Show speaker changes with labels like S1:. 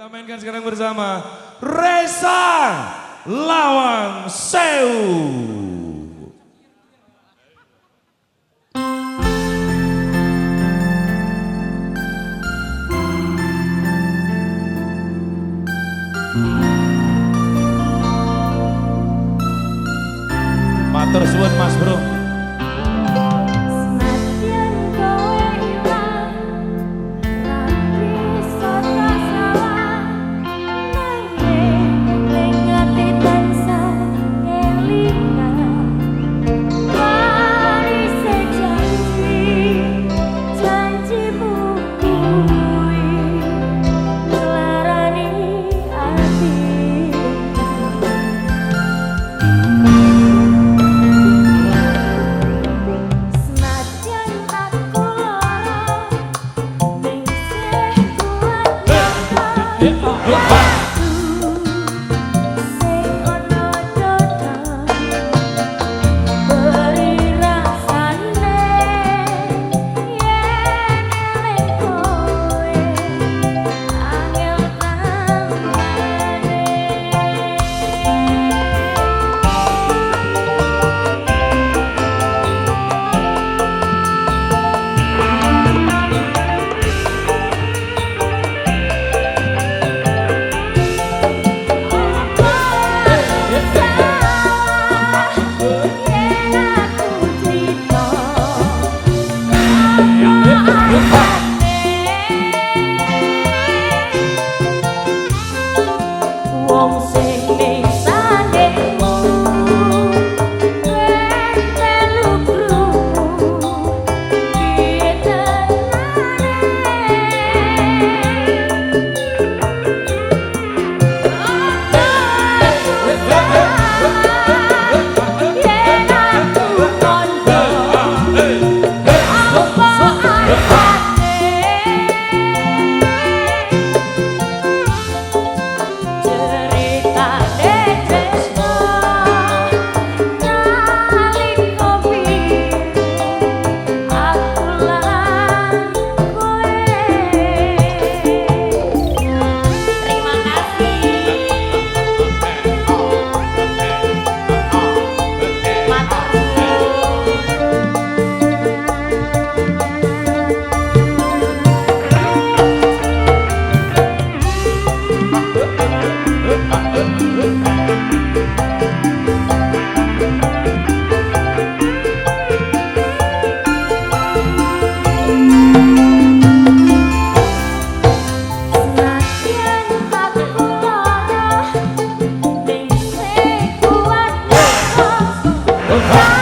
S1: Kita mainkan sekarang bersama Reza Lawang Sewu. Matur suwun Mas Bro. Ah!